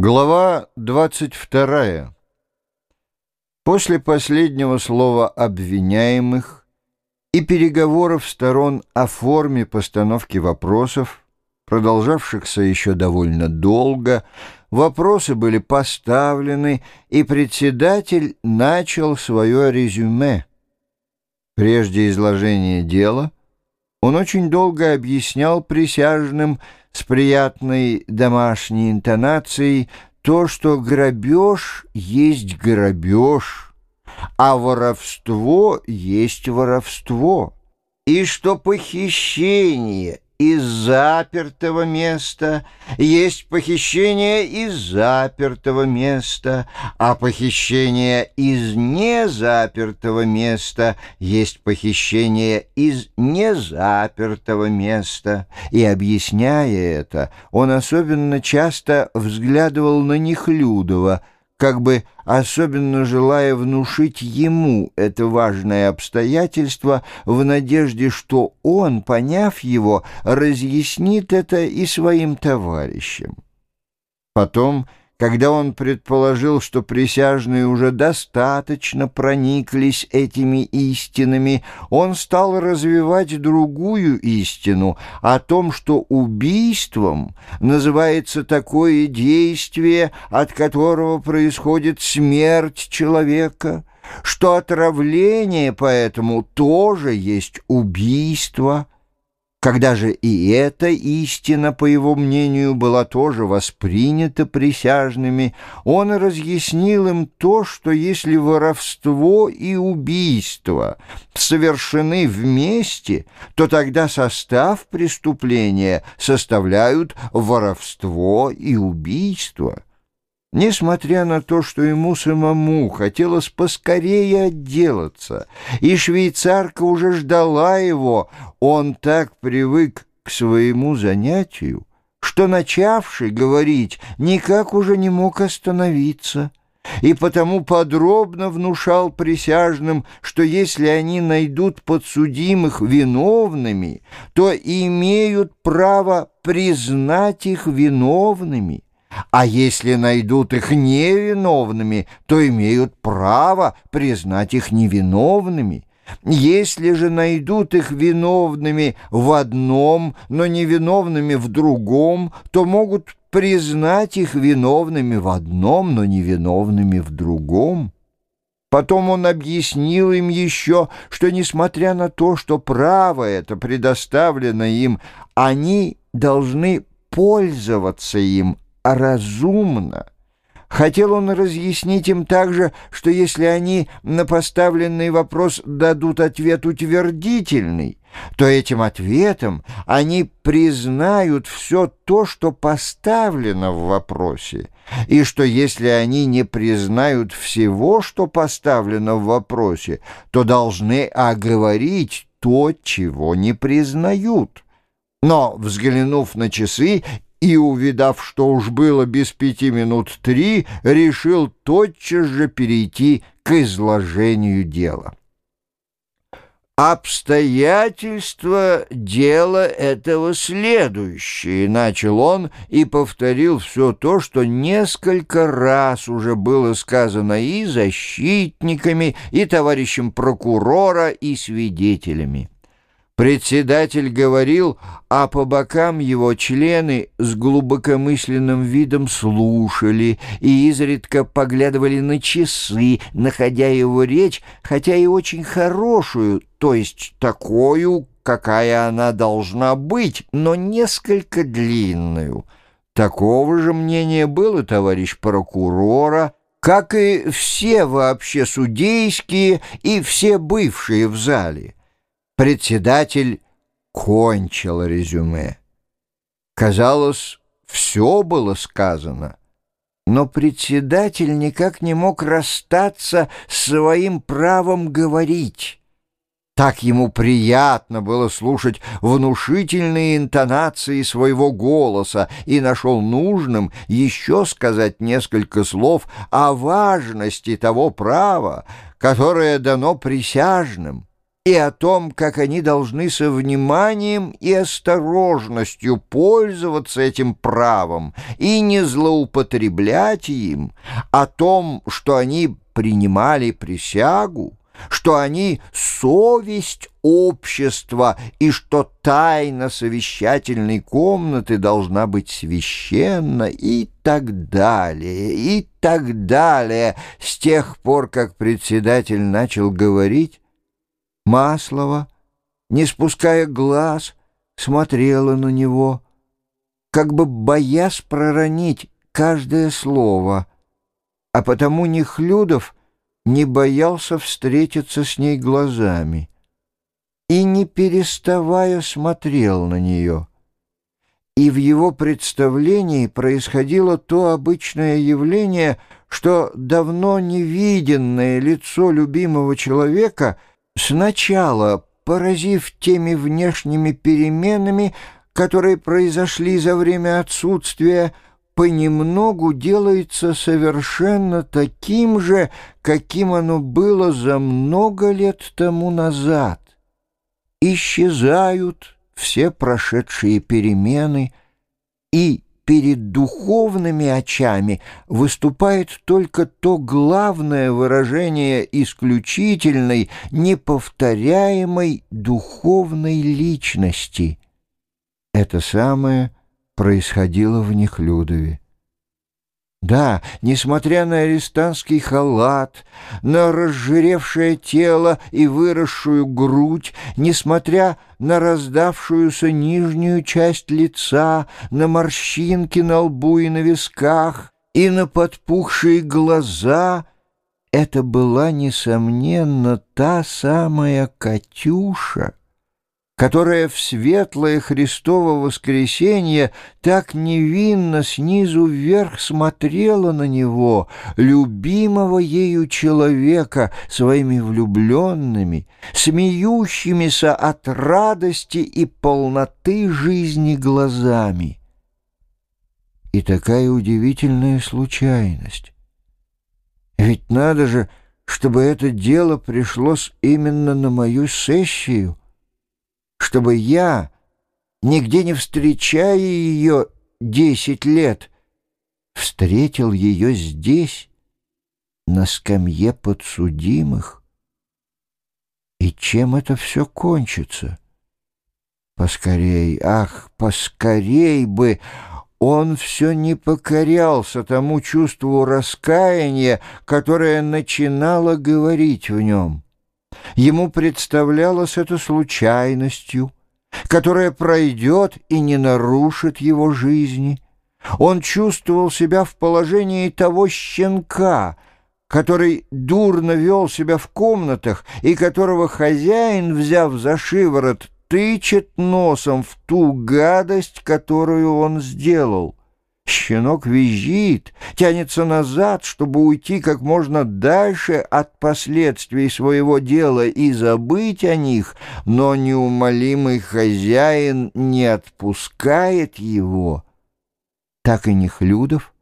Глава 22. После последнего слова обвиняемых и переговоров сторон о форме постановки вопросов, продолжавшихся еще довольно долго, вопросы были поставлены, и председатель начал свое резюме. Прежде изложения дела он очень долго объяснял присяжным, с приятной домашней интонацией то, что грабеж есть грабеж, а воровство есть воровство, и что похищение из запертого места, есть похищение из запертого места, а похищение из незапертого места есть похищение из незапертого места. И, объясняя это, он особенно часто взглядывал на Нехлюдова — как бы особенно желая внушить ему это важное обстоятельство в надежде, что он, поняв его, разъяснит это и своим товарищам. Потом когда он предположил, что присяжные уже достаточно прониклись этими истинами, он стал развивать другую истину о том, что убийством называется такое действие, от которого происходит смерть человека, что отравление поэтому тоже есть убийство – когда же и эта истина, по его мнению, была тоже воспринята присяжными, он разъяснил им то, что если воровство и убийство совершены вместе, то тогда состав преступления составляют воровство и убийство. Несмотря на то, что ему самому хотелось поскорее отделаться, и швейцарка уже ждала его, он так привык к своему занятию, что, начавший говорить, никак уже не мог остановиться, и потому подробно внушал присяжным, что если они найдут подсудимых виновными, то имеют право признать их виновными, а если найдут их невиновными, то имеют право признать их невиновными. Если же найдут их виновными в одном, но невиновными в другом, то могут признать их виновными в одном, но невиновными в другом. Потом он объяснил им еще, что, несмотря на то, что право это предоставлено им, они должны пользоваться им, разумно. Хотел он разъяснить им также, что если они на поставленный вопрос дадут ответ утвердительный, то этим ответом они признают все то, что поставлено в вопросе, и что если они не признают всего, что поставлено в вопросе, то должны оговорить то, чего не признают. Но, взглянув на часы и, увидав, что уж было без пяти минут три, решил тотчас же перейти к изложению дела. «Обстоятельства дела этого следующие», — начал он и повторил все то, что несколько раз уже было сказано и защитниками, и товарищем прокурора, и свидетелями. Председатель говорил, а по бокам его члены с глубокомысленным видом слушали и изредка поглядывали на часы, находя его речь, хотя и очень хорошую, то есть такую, какая она должна быть, но несколько длинную. Такого же мнения было товарищ прокурора, как и все вообще судейские и все бывшие в зале. Председатель кончил резюме. Казалось, все было сказано, но председатель никак не мог расстаться с своим правом говорить. Так ему приятно было слушать внушительные интонации своего голоса и нашел нужным еще сказать несколько слов о важности того права, которое дано присяжным и о том, как они должны со вниманием и осторожностью пользоваться этим правом и не злоупотреблять им, о том, что они принимали присягу, что они совесть общества и что тайна совещательной комнаты должна быть священна и так далее, и так далее. С тех пор, как председатель начал говорить, Маслова, не спуская глаз, смотрела на него, как бы боясь проронить каждое слово, а потому Нехлюдов — не боялся встретиться с ней глазами и, не переставая, смотрел на нее. И в его представлении происходило то обычное явление, что давно невиденное лицо любимого человека сначала, поразив теми внешними переменами, которые произошли за время отсутствия, понемногу делается совершенно таким же, каким оно было за много лет тому назад. Исчезают все прошедшие перемены, и перед духовными очами выступает только то главное выражение исключительной, неповторяемой духовной личности. Это самое — происходило в Нехлюдове. Да, несмотря на арестантский халат, на разжиревшее тело и выросшую грудь, несмотря на раздавшуюся нижнюю часть лица, на морщинки на лбу и на висках, и на подпухшие глаза, это была, несомненно, та самая Катюша, которая в светлое Христово воскресенье так невинно снизу вверх смотрела на него, любимого ею человека, своими влюбленными, смеющимися от радости и полноты жизни глазами. И такая удивительная случайность. Ведь надо же, чтобы это дело пришлось именно на мою сессию — чтобы я, нигде не встречая ее десять лет, встретил ее здесь, на скамье подсудимых. И чем это все кончится? Поскорей, ах, поскорей бы! Он все не покорялся тому чувству раскаяния, которое начинало говорить в нем. Ему представлялось это случайностью, которая пройдет и не нарушит его жизни. Он чувствовал себя в положении того щенка, который дурно вел себя в комнатах и которого хозяин, взяв за шиворот, тычет носом в ту гадость, которую он сделал. Щенок визжит, тянется назад, чтобы уйти как можно дальше от последствий своего дела и забыть о них, но неумолимый хозяин не отпускает его. Так и Нехлюдов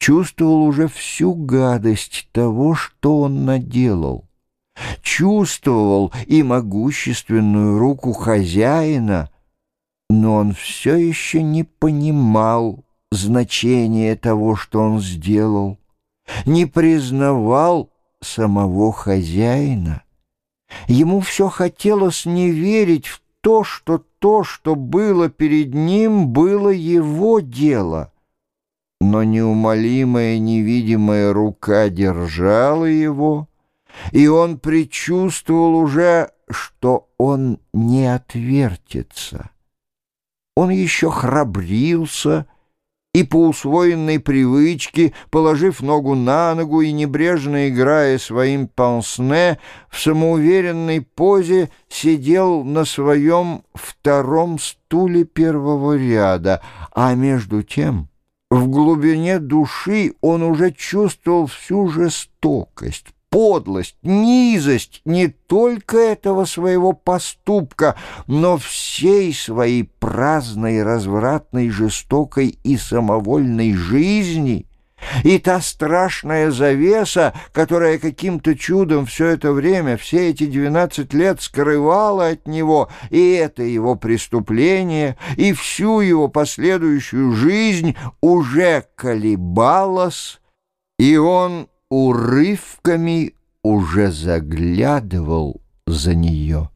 чувствовал уже всю гадость того, что он наделал. Чувствовал и могущественную руку хозяина, но он все еще не понимал, значение того, что он сделал, не признавал самого хозяина. Ему все хотелось не верить в то, что то, что было перед ним, было его дело. Но неумолимая невидимая рука держала его, и он предчувствовал уже, что он не отвертится. Он еще храбрился, и по усвоенной привычке, положив ногу на ногу и небрежно играя своим пансне, в самоуверенной позе сидел на своем втором стуле первого ряда, а между тем... В глубине души он уже чувствовал всю жестокость, подлость, низость не только этого своего поступка, но всей своей праздной, развратной, жестокой и самовольной жизни — И та страшная завеса, которая каким-то чудом все это время, все эти двенадцать лет скрывала от него и это его преступление, и всю его последующую жизнь уже колебалась, и он урывками уже заглядывал за нее.